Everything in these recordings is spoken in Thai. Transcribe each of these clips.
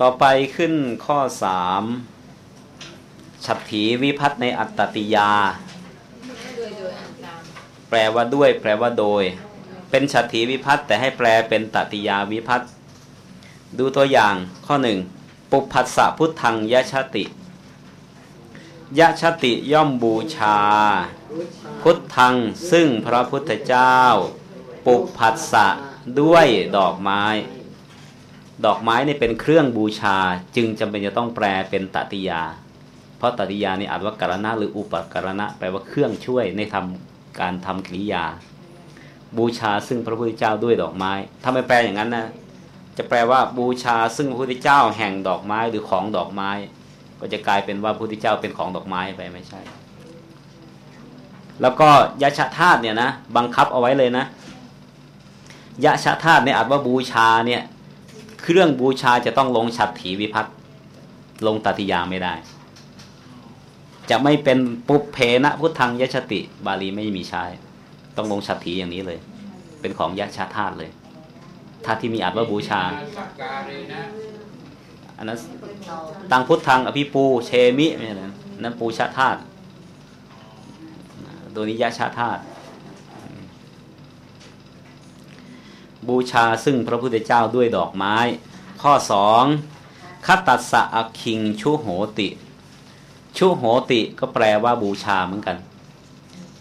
ต่อไปขึ้นข้อสามฉัตถีวิพัฒน์ในอัตตติยา แปลว่าด้วย แปลว่าโดย เป็นฉัตถีวิพัฒน์แต่ให้แปลเป็นตติยาวิพัฒน์ดูตัวอย่างข้อหนึ่งปุพัสสะพุทธังยะชติยะชติย่อมบูชา พุทธังซึ่งพระพุทธเจ้า ปุพัสสะด้วยดอกไม้ ดอกไม้นี่เป็นเครื่องบูชาจึงจำเป็นจะต้องแปลเป็นตติยา เพราะตติยานี่อาจว่าการณะหรืออุปการณะแปลว่าเครื่องช่วยในทำการทำกิริยา บูชาซึ่งพระพุทธเจ้าด้วยดอกไม้ ถ้าไม่แปลอย่างนั้นนะจะแปลว่าบูชาซึ่งพระพุทธเจ้าแห่งดอกไม้หรือของดอกไม้ ก็จะกลายเป็นว่าพระพุทธเจ้าเป็นของดอกไม้ไปไม่ใช่ แล้วก็ยะชะธาตุเนี่ยนะบังคับเอาไว้เลยนะยะชาธาตุเนี่ยอาจว่าบูชาเนี่ย เครื่องบูชาจะต้องลงฉัตรถีวิพัตลงตติยาไม่ได้ จะไม่เป็นปุเพนะพุทธังยชติ บาลีไม่มีใช้ ต้องลงฉัตรถีอย่างนี้เลย เป็นของยะชาธาตุเลยธาตุที่มีอาจว่าบูชาอันนั้นตังพุทธังอภิปูเชมิเนี่ยนั้นปูชาธาตุตัวนี้ยะชาธาตุ บูชาซึ่งพระพุทธเจ้าด้วยดอกไม้ ข้อสองคัตตัสสะอคิงชุโหติ ชุโหติก็แปลว่าบูชาเหมือนกัน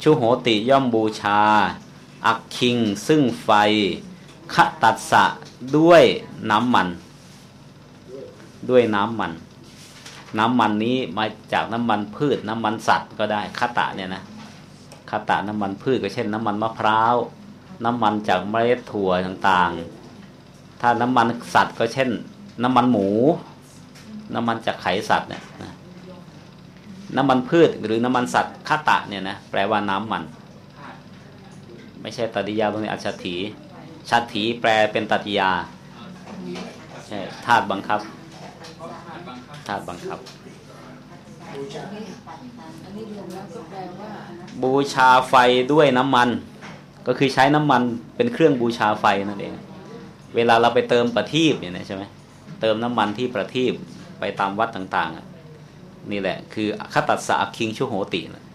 ชุโหติย่อมบูชาอักคิง ซึ่งไฟขตัสสะด้วยน้ำมัน ด้วยน้ำมัน น้ำมันนี้มาจากน้ำมันพืชน้ำมันสัตว์ก็ได้คตะเนี่ยนะคตะน้ำมันพืชก็เช่น น้ำมันมะพร้าว น้ำมันจากเมล็ดถั่วต่างๆ ถ้าน้ำมันสัตว์ก็เช่น น้ำมันหมู น้ำมันจากไขสัตว์เนี่ยน้ำมันพืชหรือน้ำมันสัตว์คาตะเนี่ยนะแปลว่าน้ำมัน ไม่ใช่ตติยาตรงนี้อัจฉริชัตถีแปลเป็นตติยาใช่ธาตุบังคับธาตุบังคับ บูชาไฟด้วยน้ำมัน ก็คือใช้น้ำมันเป็นเครื่องบูชาไฟนั่นเอง เวลาเราไปเติมประทีปเนี่ยนะใช่ไหมเติมน้ำมันที่ประทีปไปตามวัดต่าง ๆ นี่แหละ คือขตัสสะคิงชุโหตินะ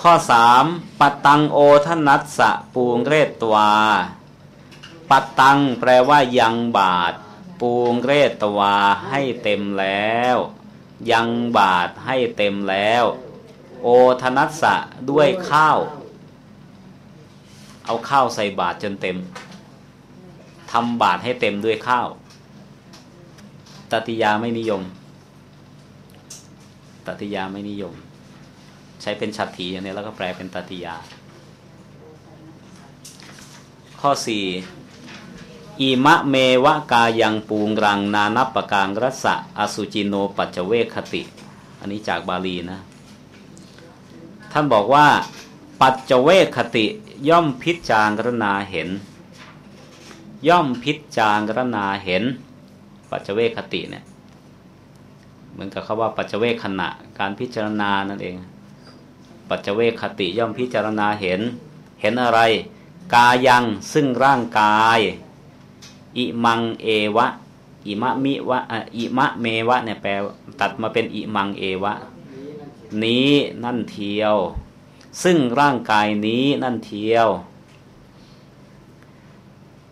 ข้อสามปัตตังโอทนัสสะปูงเรตวา ปัตตังแปลว่ายังบาท ปูงเรตวาให้เต็มแล้ว ยังบาทให้เต็มแล้ว โอทนัสสะด้วยข้าว เอาข้าวใส่บาตรจนเต็มทำบาตรให้เต็มด้วยข้าวตติยาไม่นิยมตติยาไม่นิยม ใช้เป็นฉัตรถีอย่างนี้แล้วก็แปลเป็นตติยา ข้อสี่อิมะเมวะกายังปูงรังนานับประการรัสะอสุจิโนปัจเจเวคติ อันนี้จากบาลีนะ ท่านบอกว่า ปัจเจเวคติย่อมพิจารณาเห็น ย่อมพิจารณาเห็น ปัจเจเวคติเนี่ยเหมือนกับคาว่าปัจเจเวคขณะการพิจารณานั่นเอง ปัจเจเวคติย่อมพิจารณาเห็น เห็นอะไร กายังซึ่งร่างกาย อิมังเอวะอิมะมิวะอิมะเมวะเนี่ยแปลตัดมาเป็นอิมังเอวะ นี้นั่นเทียว ซึ่งร่างกายนี้นั่นเทียว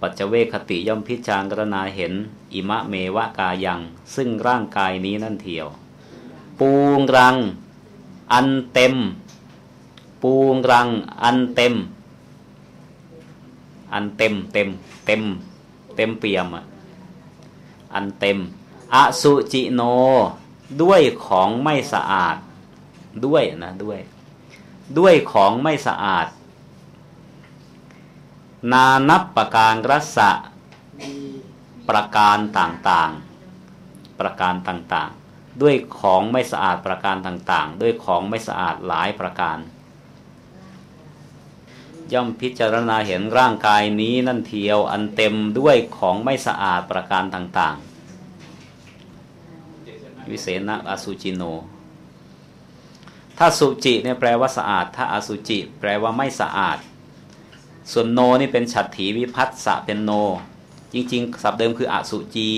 ปัจเจเวคติย่อมพิจารณาเห็น อิมะเมวะกายัง ซึ่งร่างกายนี้นั่นเทียว ปูงรัง อันเต็ม ปูงรัง อันเต็ม อันเต็มเต็ม เต็ม เต็มเปี่ยมอะอันเต็ม อสุจิโน ด้วยของไม่สะอาด ด้วยนะด้วย ด้วยของไม่สะอาด นานับประการรัศะประการต่างๆ ประการต่างๆ ด้วยของไม่สะอาดประการต่างๆ ด้วยของไม่สะอาดหลายประการ ย่อมพิจารณาเห็นร่างกายนี้นั่นเทียวอันเต็มด้วยของไม่สะอาดประการต่างๆ วิเศษนะอสุจิโน ถ้าสุจิเนี่ยแปลว่าสะอาด ถ้าอาสุจิ แปลว่าไม่สะอาด ส่วนโนนี่เป็นฉัตรถีวิพัตสะเป็นโน จริงๆศัพท์เดิมคืออสุจี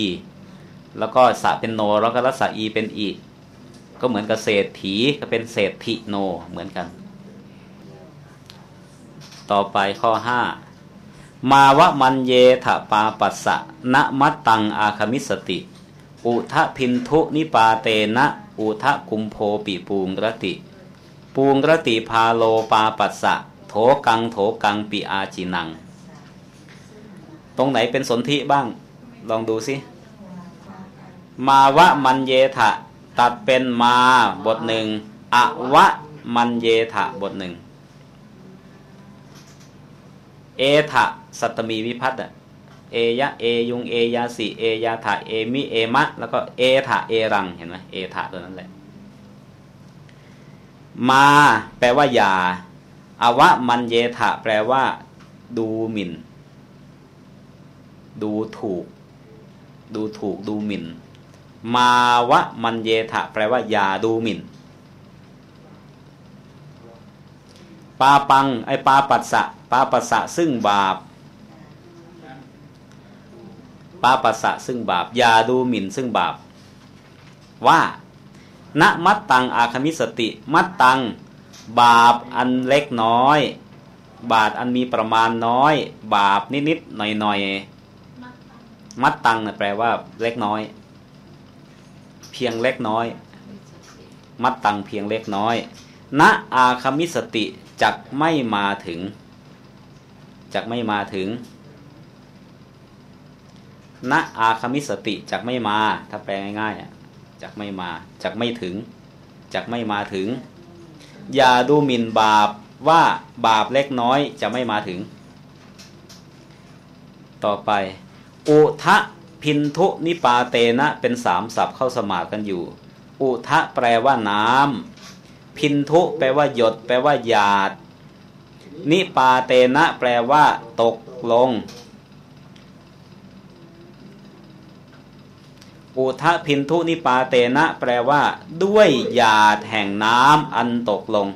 แล้วก็สะเป็นโน แล้วก็รัศอีเป็นอีก็เหมือนกับเศรษฐีก็เป็นเศรษฐิโนเหมือนกัน ต่อไปข้อห้ามาวะมันเยถปาปัสสะนมัตตังอาคมิสติ อุทะพินทุนิปาเตนะ อุทะกุมโพปิปูงรติ ปูงรติพาโลปาปัสสะ โถกังโถกังปิอาจินัง ตรงไหนเป็นสนธิบ้าง ลองดูสิ มาวะมันเยถะตัดเป็นมาบทหนึ่งอวะมันเยถะบทหนึ่ง เอถะสัตมีวิพัตอะเอยะเอยุงเอยาสีเอยาถะเอมิเอมะ แล้วก็เอถะเอรังเห็นไหมเอถะตัวนั้นแหละ มา แปลว่าอย่าอวะมันเยถะ แปลว่า ดูหมิ่น ดูถูก ดูถูกดูหมิ่น มาวะมันเยถะ แปลว่า อย่าดูหมิ่นปาปัง ไอปาปัสสะปาปัสสะซึ่งบาปปาปัสสะซึ่งบาปอย่าดูหมิ่นซึ่งบาปว่า ณมัตตังอาคมิสติ มัตตัง บาปอันเล็กน้อย บาปอันมีประมาณน้อย บาปนิดๆหน่อยๆมัตตังนะแปลว่า เล็กน้อย เพียงเล็กน้อย มัตตังเพียงเล็กน้อยณอาคมิสติจักไม่มาถึงจักไม่มาถึงณอาคมิสติจักไม่มา ถ้าแปลง่ายๆอะ จักไม่มาจักไม่ถึงจักไม่มาถึง อย่าดูหมิ่นบาปว่าบาปเล็กน้อยจะไม่มาถึง ต่อไป อุทะพินทุนิปาเตนะเป็นสามศัพท์เข้าสมากันอยู่ อุทะแปลว่าน้ำพินทุแปลว่าหยด แปลว่าหยาด นิปาเตนะแปลว่า ตกลง อุทะพินทุนิปาเตนะ แปลว่า ด้วยหยาดแห่งน้ำอันตกลง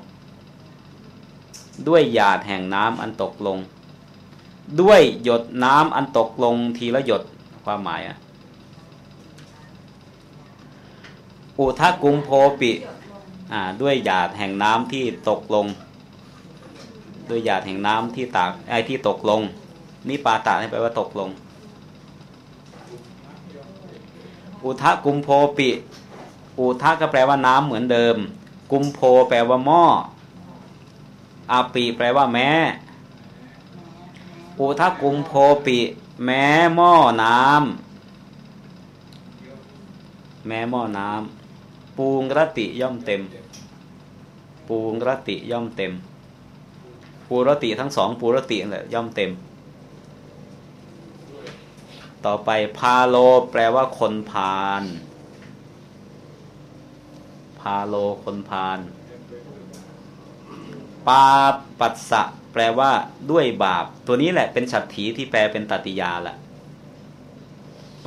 ด้วยหยาดแห่งน้ำอันตกลง ด้วยหยดน้ำอันตกลงทีละหยดความหมายอะอุทะกุมโพปิด้วยหยาดแห่งน้ำที่ตกลง ด้วยหยาดแห่งน้ำที่ตากไอที่ตกลง นี่ปาตะนี่แปลว่าตกลง อุทะกุมโพปิ อุทะก็แปลว่าน้ำเหมือนเดิม กุมโพแปลว่าหม้ออาปีแปลว่าแม้ อุทะกุมโพปิ แม้หม้อน้ำแม้หม้อน้ำปูงรติย่อมเต็ม ปูงรติย่อมเต็ม ปูรติทั้งสองปูรตินั่นแหละย่อมเต็ม ต่อไปพาโล แปลว่าคนพาลพาโลคนพาลปาปัสสะแปลว่าด้วยบาป ตัวนี้แหละเป็นฉัตรถีที่แปลเป็นตติยาละ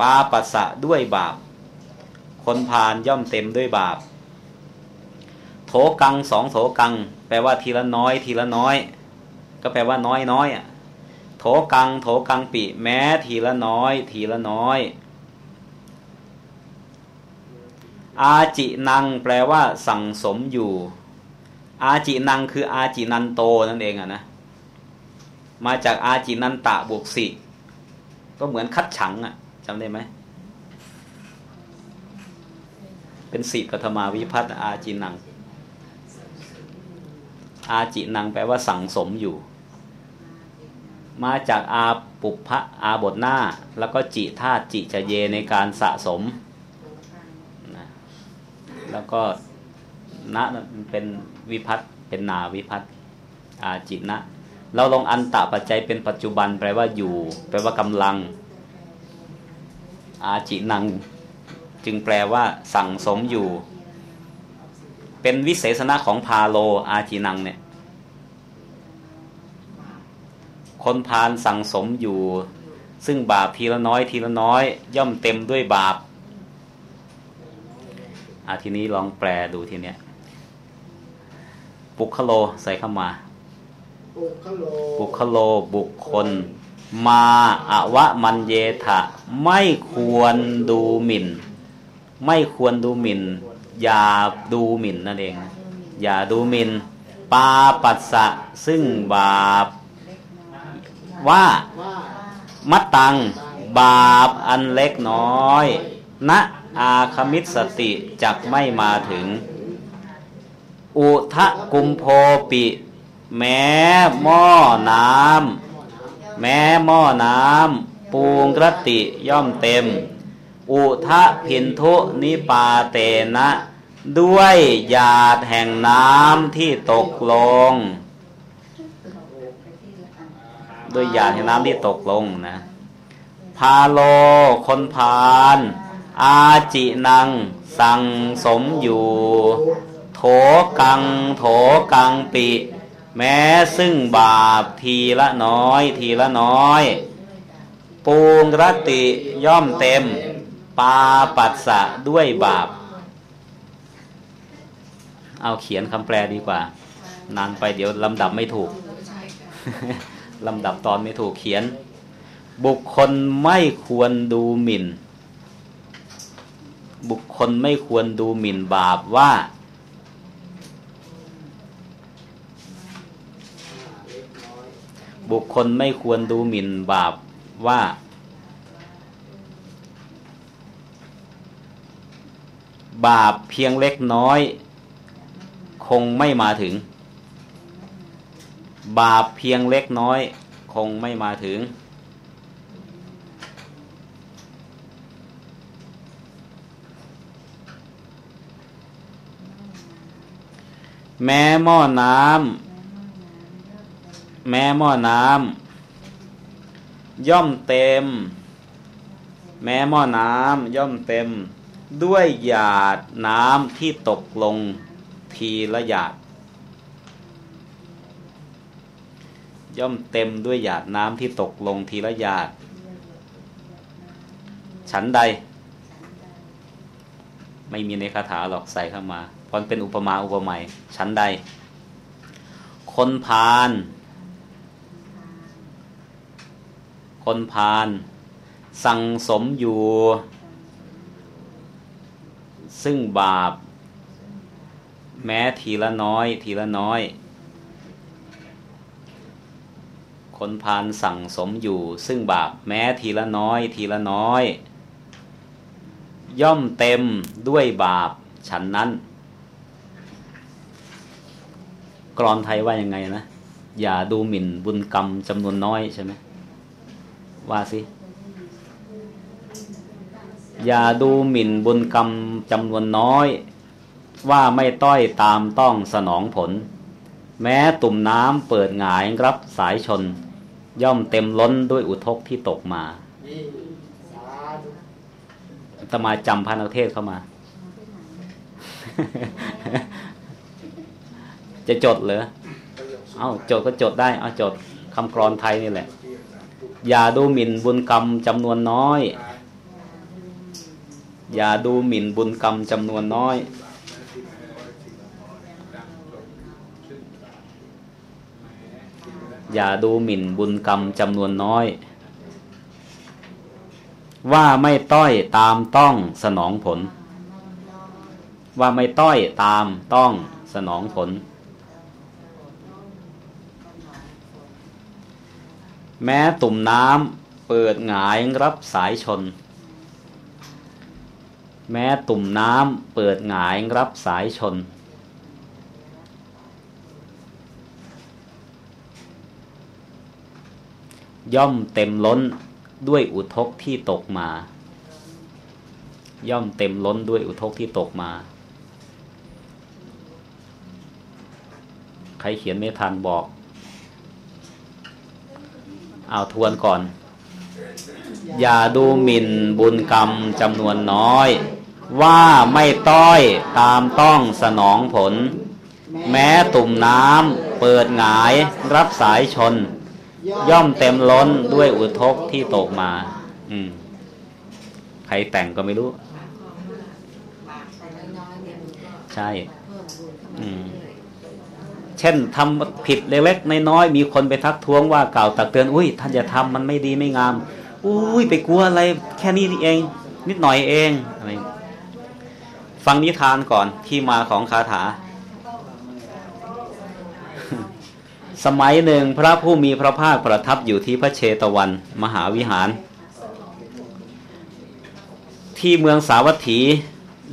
ปาปัสสะด้วยบาป คนพาลย่อมเต็มด้วยบาป โถกังสองโถกัง แปลว่าทีละน้อย ทีละน้อย ก็แปลว่าน้อยน้อยอะ โถกัง โถกังปีแม้ทีละน้อย ทีละน้อย อาจินังแปลว่า สั่งสมอยู่ อาจินังคืออาจินันโตนั่นเองอะนะมาจากอาจินันตะบวกสิก็เหมือนคัดฉังอะจำได้ไหมเป็นสิปฐมาวิพัฒน์อาจินัง อาจินังแปลว่าสั่งสมอยู่ มาจากอาปุพะอาบทหน้า แล้วก็จิธาตุจิจะเยในการสะสมนะแล้วก็ณเป็นวิพัตเป็นนาวิพัตอาจิตนะ เราลงอันตะปัจจัยเป็นปัจจุบันแปลว่าอยู่ แปลว่ากำลัง อาจินัง จึงแปลว่า สั่งสมอยู่ เป็นวิเศษณะของพาโลอาจินังเนี่ย คนพานสั่งสมอยู่ ซึ่งบาปทีละน้อยทีละน้อย ย่อมเต็มด้วยบาปอาทีนี้ลองแปลดูทีเนี้ยปุคโลใส่เข้ามาปุคโลบุคคล มาอวะมันเยทะไม่ควรดูหมิ่น ไม่ควรดูหมิ่น อย่าดูหมิ่นนั่นเองนะอย่าดูหมิ่น ปาปัสสะซึ่งบาป ว่ามัตตังบาปอันเล็กน้อยณอาคมิตสติจักไม่มาถึง อุทะกุมโพปิ แม้หม้อน้ำแม้หม้อน้ำปูงกรติย่อมเต็ม อุทะพินทุนิปาเตนะ ด้วยหยาดแห่งน้ำที่ตกลง ด้วยหยาดแห่งน้ำที่ตกลงนะพาโล คนพาลอาจินัง สังสมอยู่ โถกัง โถกังปิ แม้ซึ่งบาปทีละน้อย ทีละน้อย ปูงรติย่อมเต็ม ปาปัสสะด้วยบาป เอาเขียนคำแปลดีกว่า นานไปเดี๋ยวลำดับไม่ถูก ลำดับตอนไม่ถูกเขียน บุคคลไม่ควรดูหมิ่น บุคคลไม่ควรดูหมิ่นบาปว่า บุคคลไม่ควรดูหมิ่นบาปว่าบาปเพียงเล็กน้อย คงไม่มาถึง บาปเพียงเล็กน้อยคงไม่มาถึง แม้หม้อน้ำแม้หม้อน้ำย่อมเต็ม แม้หม้อน้ำย่อมเต็ม ด้วยหยาดน้ำที่ตกลงทีละหยาด ย่อมเต็มด้วยหยาดน้ำที่ตกลงทีละหยาด ฉันใด ไม่มีในคาถาหรอกใส่เข้ามาพราะเป็นอุปมาอุปไมยฉันใด คนพาลคนพาลสั่งสมอยู่ ซึ่งบาป แม้ทีละน้อย ทีละน้อย คนพาลสั่งสมอยู่ ซึ่งบาปแม้ทีละน้อยทีละน้อย ย่อมเต็มด้วยบาปฉันนั้นกรอนไทยว่ายังไงนะ อย่าดูหมิ่นบุญกรรมจำนวนน้อยใช่ไหมว่าสิ อย่าดูหมิ่นบุญกรรมจำนวนน้อย ว่าไม่ต้อยตามต้องสนองผล แม้ตุ่มน้ำเปิดหงายรับสายชน ย่อมเต็มล้นด้วยอุทกที่ตกมาสาธุอาตมาจำพระนเทศเข้ามา จะจดเหรอ เอาจดก็จดได้ เอาจดคำกรอนไทยนี่แหละ อย่าดูหมิ่นบุญกรรมจำนวนน้อย อย่าดูหมิ่นบุญกรรมจำนวนน้อย อย่าดูหมิ่นบุญกรรมจำนวนน้อย ว่าไม่ต้อยตามต้องสนองผล ว่าไม่ต้อยตามต้องสนองผล แม้ตุ่มน้ำเปิดหงายรับสายชน แม้ตุ่มน้ำเปิดหงายรับสายชน ย่อมเต็มล้นด้วยอุทกที่ตกมา ย่อมเต็มล้นด้วยอุทกที่ตกมา ใครเขียนไม่ทันบอก เอาทวนก่อน อย่าดูหมิ่นบุญกรรมจำนวนน้อย ว่าไม่ต้อยตามต้องสนองผล แม้ตุ่มน้ำเปิดหงายรับสายชน ย่อมเต็มล้นด้วยอุทกที่ตกมา อืม ใครแต่งก็ไม่รู้ ใช่ อืม เช่นทำผิดเล็กๆน้อยๆมีคนไปทักท้วงว่ากล่าวตักเตือน อุ้ยท่านจะทำมันไม่ดีไม่งาม อุ้ยไปกลัวอะไร แค่นี้เอง นิดหน่อยเองอะไรฟังนิทานก่อนที่มาของคาถา สมัยหนึ่งพระผู้มีพระภาคประทับอยู่ที่พระเชตวัน มหาวิหาร ที่เมืองสาวัตถี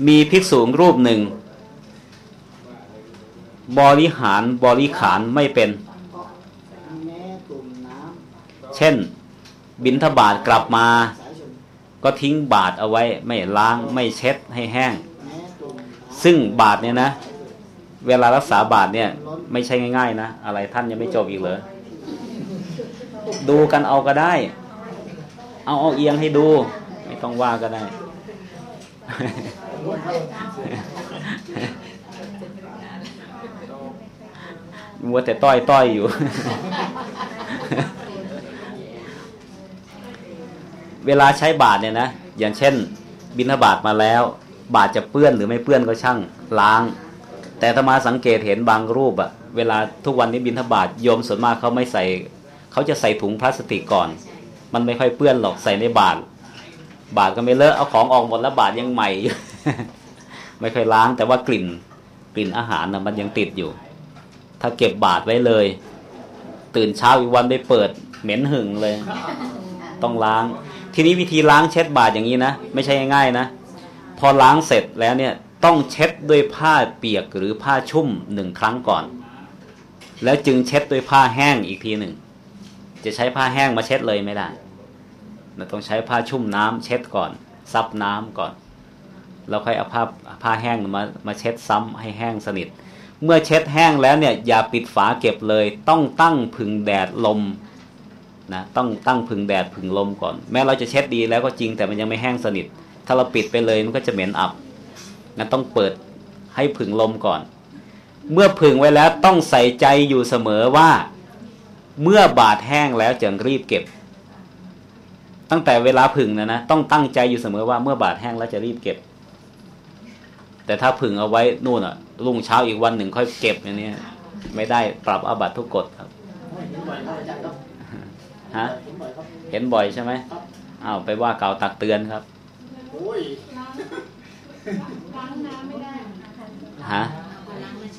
มีภิกษุรูปหนึ่ง บริหารบริขารไม่เป็น เช่นบินทบาทกลับมา ก็ทิ้งบาทเอาไว้ไม่ล้างไม่เช็ดให้แห้ง ซึ่งบาทเนี่ยนะ เวลารักษาบาทเนี่ย ไม่ใช่ง่าย ๆ นะอะไรท่านยังไม่จบอีกเหรอดูกันเอาก็ได้ เอาเอาเอียงให้ดู ไม่ต้องว่าก็ได้ มัวแต่ต้อยต้อยอยู่ เวลาใช้บาทเนี่ยนะ อย่างเช่น บิณฑบาตมาแล้ว บาทจะเปื้อนหรือไม่เปื้อนก็ช่างล้าง แต่ถ้ามาสังเกตเห็นบางรูปอะเวลาทุกวันนี้บิณฑบาตโยมส่วนมากเขาไม่ใส่เขาจะใส่ถุงพลาสติกก่อน มันไม่ค่อยเปื้อนหรอกใส่ในบาทบาทก็ไม่เลอะเอาของออกหมดแล้วบาทยังใหม่อยู่ไม่ค่อยล้าง แต่ว่ากลิ่นกลิ่นอาหารนะมันยังติดอยู่ ถ้าเก็บบาทไว้เลย ตื่นเช้าอีกวันไปเปิด เหม็นหึงเลย ต้องล้าง ทีนี้วิธีล้างเช็ดบาทอย่างนี้นะไม่ใช่ง่ายๆนะพอล้างเสร็จแล้วเนี่ย ต้องเช็ดด้วยผ้าเปียกหรือผ้าชุ่มหนึ่งครั้งก่อน แล้วจึงเช็ดด้วยผ้าแห้งอีกทีหนึ่ง จะใช้ผ้าแห้งมาเช็ดเลยไม่ได้เราต้องใช้ผ้าชุ่มน้ำเช็ดก่อน ซับน้ำก่อน แล้วค่อยเอาผ้าผ้าแห้งมามาเช็ดซ้ำให้แห้งสนิท เมื่อเช็ดแห้งแล้วเนี่ยอย่าปิดฝาเก็บเลย ต้องตั้งผึ่งแดดลมนะต้องตั้งผึ่งแดดผึ่งลมก่อน แม้เราจะเช็ดดีแล้วก็จริงแต่มันยังไม่แห้งสนิท ถ้าเราปิดไปเลยมันก็จะเหม็นอับ งั้นต้องเปิดให้ผึ่งลมก่อน เมื่อผึ่งไว้แล้วต้องใส่ใจอยู่เสมอว่า เมื่อบาดแห้งแล้วจึงรีบเก็บ ตั้งแต่เวลาผึ่งนะนะต้องตั้งใจอยู่เสมอว่าเมื่อบาดแห้งแล้วจะรีบเก็บ แต่ถ้าผึ่งเอาไว้นู่นอะรุ่งเช้าอีกวันหนึ่งค่อยเก็บอย่างนี้ไม่ได้ปรับอาบัตทุกกฎครับเห็นบ่อยครับอาจารย์ครับฮะเห็นบ่อยใช่ไหมอ้าวไปว่าเก่าตักเตือนครับ โอ้ย ล้างน้ำไม่ได้ ฮะ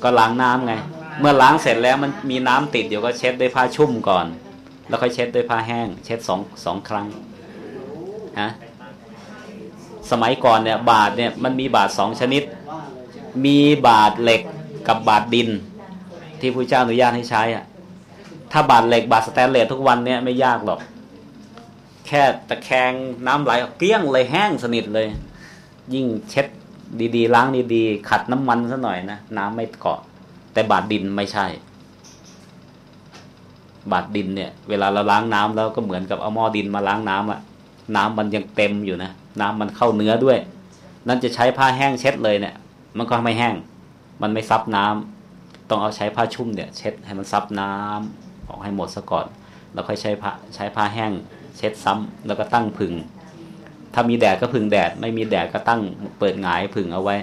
ก็ล้างน้ำไง เมื่อล้างเสร็จแล้วมันมีน้ำติดอยู่ก็เช็ดด้วยผ้าชุ่มก่อน แล้วค่อยเช็ดด้วยผ้าแห้ง เช็ดสองสองครั้งฮะสมัยก่อนเนี่ยบาทเนี่ยมันมีบาทสองชนิด มีบาทเหล็กกับบาทดิน ที่พระเจ้าอนุญาตให้ใช้อะถ้าบาทเหล็กบาทสแตนเลสทุกวันเนี่ยไม่ยากหรอก แค่ตะแคงน้ำไหลเกลี้ยงเลยแห้งสนิทเลย ยิ่งเช็ด ดีๆ ล้างดีๆ ขัดน้ำมันซะหน่อยนะน้ำไม่เกาะ แต่บาทดินไม่ใช่ บาทดินเนี่ย เวลาเราล้างน้ำแล้วก็เหมือนกับเอาหม้อดินมาล้างน้ำอะน้ำมันยังเต็มอยู่นะน้ำมันเข้าเนื้อด้วย นั่นจะใช้ผ้าแห้งเช็ดเลยเนี่ย มันก็ไม่แห้ง มันไม่ซับน้ำต้องเอาใช้ผ้าชุ่มเนี่ย เช็ดให้มันซับน้ำออกให้หมดซะก่อน แล้วค่อยใช้ผ้าใช้ผ้าแห้ง เช็ดซ้ำแล้วก็ตั้งผึ่ง ถ้ามีแดดก็ผึ่งแดด ไม่มีแดดก็ตั้งเปิดหงายผึ่งเอาไว้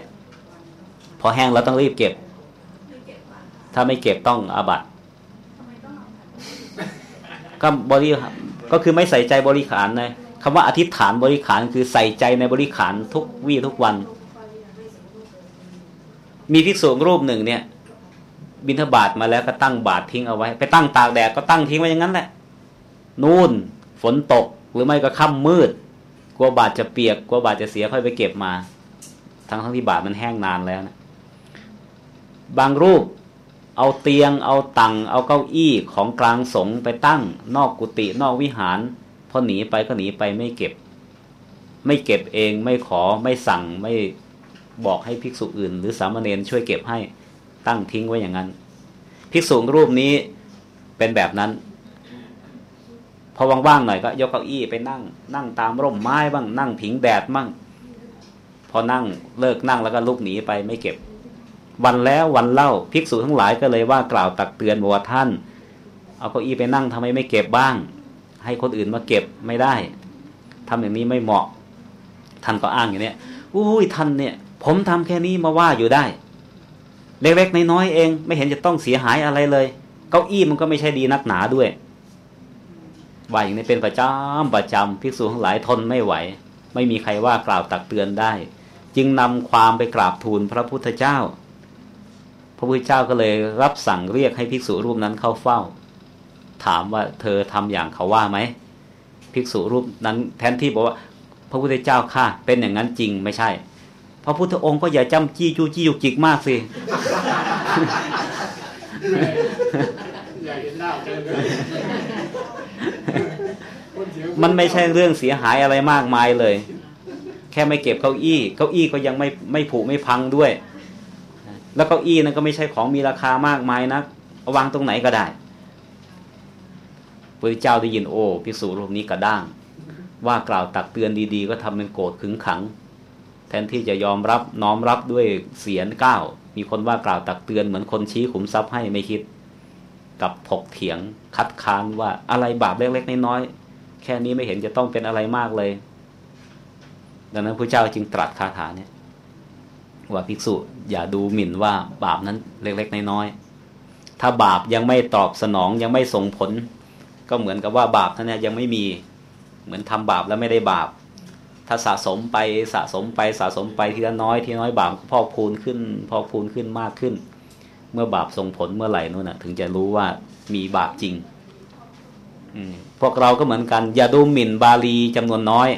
พอแห้งแล้วต้องรีบเก็บ ถ้าไม่เก็บต้องอาบัตก็บริก็คือไม่ใส่ใจบริขารนะคำว่าอธิษฐานบริขารคือใส่ใจในบริขารทุกวี่ทุกวัน มีภิกษุรูปหนึ่งเนี่ย บิณฑบาตมาแล้วก็ตั้งบาตรทิ้งเอาไว้ ไปตั้งตากแดดก็ตั้งทิ้งไว้อย่างนั้นแหละ นู่นฝนตกหรือไม่ก็ค่ำมืด กลัวบาตรจะเปียกกลัวบาตรจะเสียค่อยไปเก็บมา ทั้งทั้งที่บาตรมันแห้งนานแล้วนะบางรูปเอาเตียง เอาตังเอาเก้าอี้ของกลางสงไปตั้ง นอกกุฏินอกวิหารพอหนีไปก็หนีไปไม่เก็บ ไม่เก็บเองไม่ขอไม่สั่งไม่บอกให้ภิกษุอื่น หรือสามเณรช่วยเก็บให้ตั้งทิ้งไว้อย่างนั้น ภิกษุรูปนี้เป็นแบบนั้น พอว่างๆหน่อยก็ยกเก้าอี้ไปนั่ง นั่งตามร่มไม้บ้างนั่งผิงแดดบ้างพอนั่งเลิกนั่งแล้วก็ลุกหนีไปไม่เก็บ วันแล้ววันเล่าภิกษุทั้งหลายก็เลยว่ากล่าวตักเตือนบอกว่าท่าน เอาเก้าอี้ไปนั่งทำไมไม่เก็บบ้าง ให้คนอื่นมาเก็บไม่ได้ทำอย่างนี้ไม่เหมาะ ท่านก็อ้างอย่างเนี้ยอุ้ยท่านเนี่ย ผมทำแค่นี้มาว่าอยู่ได้ เล็กๆน้อยๆเอง ไม่เห็นจะต้องเสียหายอะไรเลย เก้าอี้มันก็ไม่ใช่ดีนักหนาด้วย ว่าอย่างนี้เป็นประจำประจำภิกษุทั้งหลายทนไม่ไหว ไม่มีใครว่ากล่าวตักเตือนได้ จึงนำความไปกราบทูลพระพุทธเจ้า พระพุทธเจ้าก็เลยรับสั่งเรียกให้ภิกษุรูปนั้นเข้าเฝ้า ถามว่าเธอทำอย่างเขาว่าไหมภิกษุรูปนั้นแทนที่บอกว่า พระพุทธเจ้าค่ะ เป็นอย่างนั้นจริงไม่ใช่ พระพุทธองค์ก็อย่าจำจี้จู้จี้ยุกจิกมากสิอย่ากเห็นหน้าเจอเลยคนเสียง มันไม่ใช่เรื่องเสียหายอะไรมากมายเลย แค่ไม่เก็บเก้าอี้ เก้าอี้ก็ยังไม่ไม่ผุไม่พังด้วย แล้วเก้าอี้นั้นก็ไม่ใช่ของมีราคามากมายนะเอาวางตรงไหนก็ได้พระเจ้าได้ยินโอ้พิสูรูปนี้กระด้าง ว่ากล่าวตักเตือนดีๆ ก็ทำเป็นโกรธขึงขัง แทนที่จะยอมรับน้อมรับด้วยเสียงก้าวมีคนว่ากล่าวตักเตือนเหมือนคนชี้ขุมทรัพย์ให้ไม่คิด กับถกเถียงคัดค้านว่าอะไรบาปเล็กๆน้อยๆ แค่นี้ไม่เห็นจะต้องเป็นอะไรมากเลย ดังนั้นพระเจ้าจึงตรัสคาถาเนี่ยว่าภิกษุอย่าดูหมิ่นว่าบาปนั้นเล็กๆน้อยๆถ้าบาปยังไม่ตอบสนองยังไม่ส่งผล ก็เหมือนกับว่าบาปนั้นเนี่ยยังไม่มีเหมือนทำบาปแล้วไม่ได้บาป ถ้าสะสมไปสะสมไปสะสมไปทีละน้อยทีละน้อยบาปก็พอกพูนขึ้น พอกพูนขึ้นมากขึ้น เมื่อบาปส่งผลเมื่อไหร่นู่นน่ะถึงจะรู้ว่ามีบาปจริง พวกเราก็เหมือนกัน อย่าดูหมิ่นบาลีจำนวนน้อย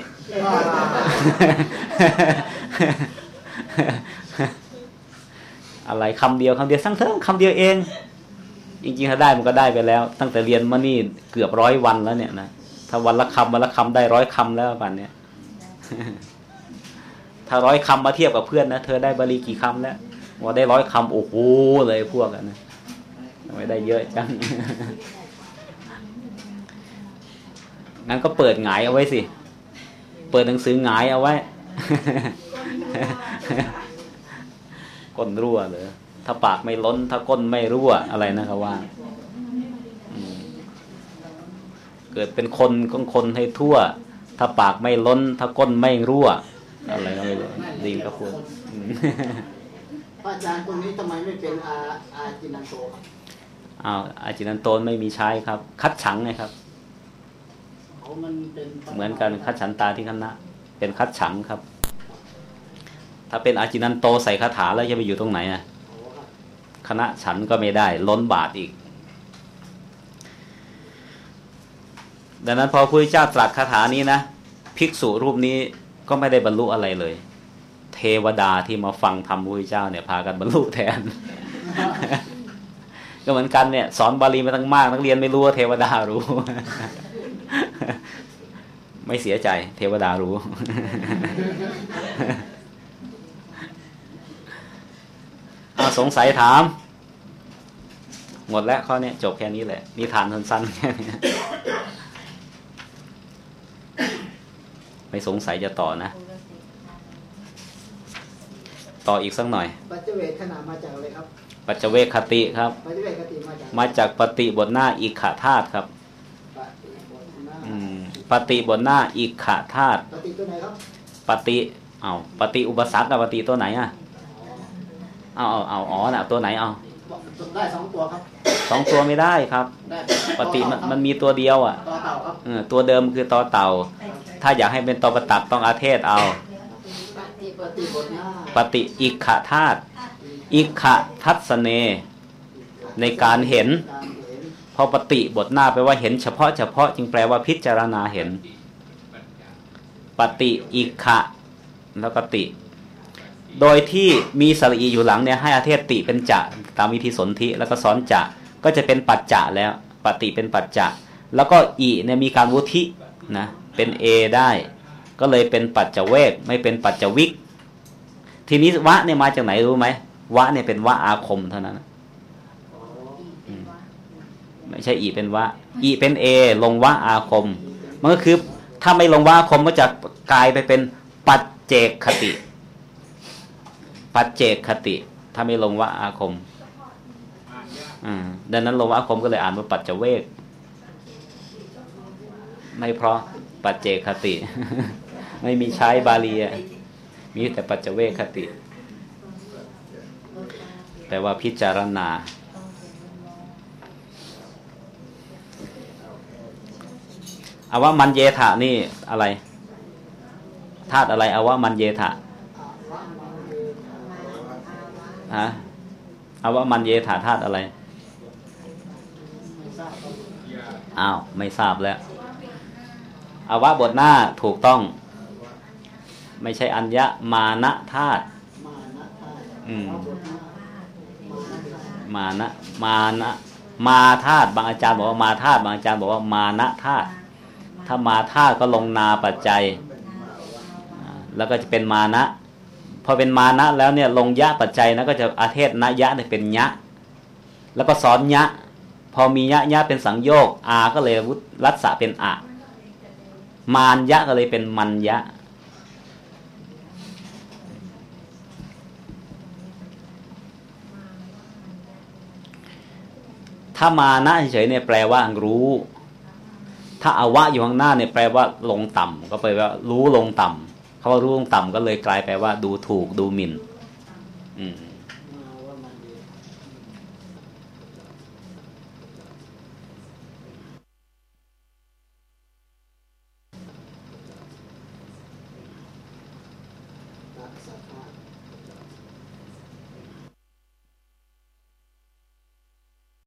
อะไรคำเดียวคำเดียวสั่งเถิงคำเดียวเอง จริงๆถ้าได้มันก็ได้ไปแล้ว ตั้งแต่เรียนมานี่เกือบร้อยวันแล้วเนี่ยนะถ้าวันละคำวันละคำได้ร้อยคำแล้วปันเนี่ยถ้าร้อยคำมาเทียบกับเพื่อนนะเธอได้บาลีกี่คำแล้วว่าได้ร้อยคำโอ้โหเลยพวกกันนะไม่ได้เยอะจัง งั้นก็เปิดหงายเอาไว้สิ เปิดหนังสือหงายเอาไว้ ก้นรั่วเลยถ้าปากไม่ล้น ถ้าก้นไม่รั่วอะไรนะครับว่าอืมเกิดเป็นคนก็คนให้ทั่ว ถ้าปากไม่ล้น ถ้าก้นไม่รั่ว อะไรก็ไม่รู้ดีก็พูดอืมพระอาจารย์ตรงนี้ทำไมไม่เป็นอาอาจินันโตครับอ้าวอาจินันโตนไม่มีใช้ครับ คัดฉังไงครับ เหมือนกันคัดฉันตาที่คณะเป็นคัดฉังครับ ถ้าเป็นอาจินันโตใส่คาถาแล้วจะไปอยู่ตรงไหนอะคณะฉันก็ไม่ได้ ล้นบาทอีก ดังนั้นพอพระพุทธเจ้าตรัสคาถานี้นะภิกษุรูปนี้ก็ไม่ได้บรรลุอะไรเลย เทวดาที่มาฟังธรรมพระพุทธเจ้าเนี่ยพากันบรรลุแทน ก็เหมือนกันเนี่ย สอนบาลีมาตั้งมาก นักเรียนไม่รู้ว่าเทวดารู้ ไม่เสียใจ เทวดารู้ อาสงสัยถาม หมดแล้วข้อเนี้ยจบแค่นี้แหละ นิทานสั้นๆแค่นี้ไม่สงสัยจะต่อนะ ต่ออีกสักหน่อย ปัจเจเวทขนาดมาจากอะไรครับ ปัจเจเวคคติครับ ปัจเจเวทคติมาจาก มาจากปฏิบทหน้าอิกขธาตุครับ ปฏิบทหน้า อืม ปฏิบทหน้าอิกขธาตุปฏิตัวไหนครับปฏิเอาปฏิอุปสรรคกับปฏิตัวไหนอะเอาเอาเอาอ๋อน่ะตัวไหนเอาได้สองตัวครับสองตัวไม่ได้ครับได้ปฏิมันมันมีตัวเดียวอะต่อเต่าครับเออตัวเดิมคือตอเต่า ถ้าอยากให้เป็นตอประตักต้องอาเทศเอา ปฏิบทหน้าปฏิอิกขธาตุอิกขทัศเน ในการเห็นการเห็น พอปฏิบทหน้าแปว่าเห็นเฉพาะเฉพาะจึงแปลว่าพิจารณาเห็น ปฏิอิกขะแล้วก็ติ โดยที่มีสระอีอยู่หลังเนี่ยให้อาเทศติเป็นจะตามวิธีสนธิแล้วก็ซ้อนจะก็จะเป็นปัจจะแล้ว ปฏิเป็นปัจจะแล้วก็อีเนี่ยมีการวุธินะเป็นเอได้ ก็เลยเป็นปัจจเวกไม่เป็นปัจจวิก ทีนี้วะเนี่ยมาจากไหนรู้ไหมวะเนี่ยเป็นวะอาคมเท่านั้น ไม่ใช่อีเป็นวะอีเป็นเอลงวะอาคม มันก็คือถ้าไม่ลงวะอาคมก็จะกลายไปเป็นปัจเจกคติ ปัจเจกคติ ถ้าไม่ลงวะอาคมดังนั้นลงวะอาคมก็เลยอ่านว่าปัจเจเวกไม่เพราะปัจเจกคติ ไม่มีใช้บาลีมีแต่ปัจเจเวกคติแปลว่าพิจารณา อาวะมันเยถะนี่อะไรธาตุอะไรอาวะมันเยถะฮะอาวะมันเยถะธาตุอะไรอ้าวไม่ทราบแล้วอาวะบทหน้าถูกต้อง ไม่ใช่อัญญะมานะธาตุมานะธาตุอืมานะมานะมานะมาธาตุบางอาจารย์บอกว่ามาธาตุบางอาจารย์บอกว่ามานะธาตุ ถ้ามาธาก็ลงนาปัจจัย แล้วก็จะเป็นมานะ พอเป็นมานะแล้วเนี่ยลงยะปัจจัยนะก็จะอาเทศนะยะเนี่ยเป็นยะ แล้วก็สอนยะ พอมียะยะเป็นสังโยกอาก็เลยวุฒรัศะเป็นอะ มานยะก็เลยเป็นมันยะถ้ามานะเฉยเนี่ยแปลว่ารู้ ถ้าอาวะอยู่ข้างหน้าเนี่ยแปลว่าลงต่ำก็แปลว่ารู้ลงต่ำเขาว่ารู้ลงต่ำก็เลยกลายแปลว่าดูถูกดูหมิ่น อืม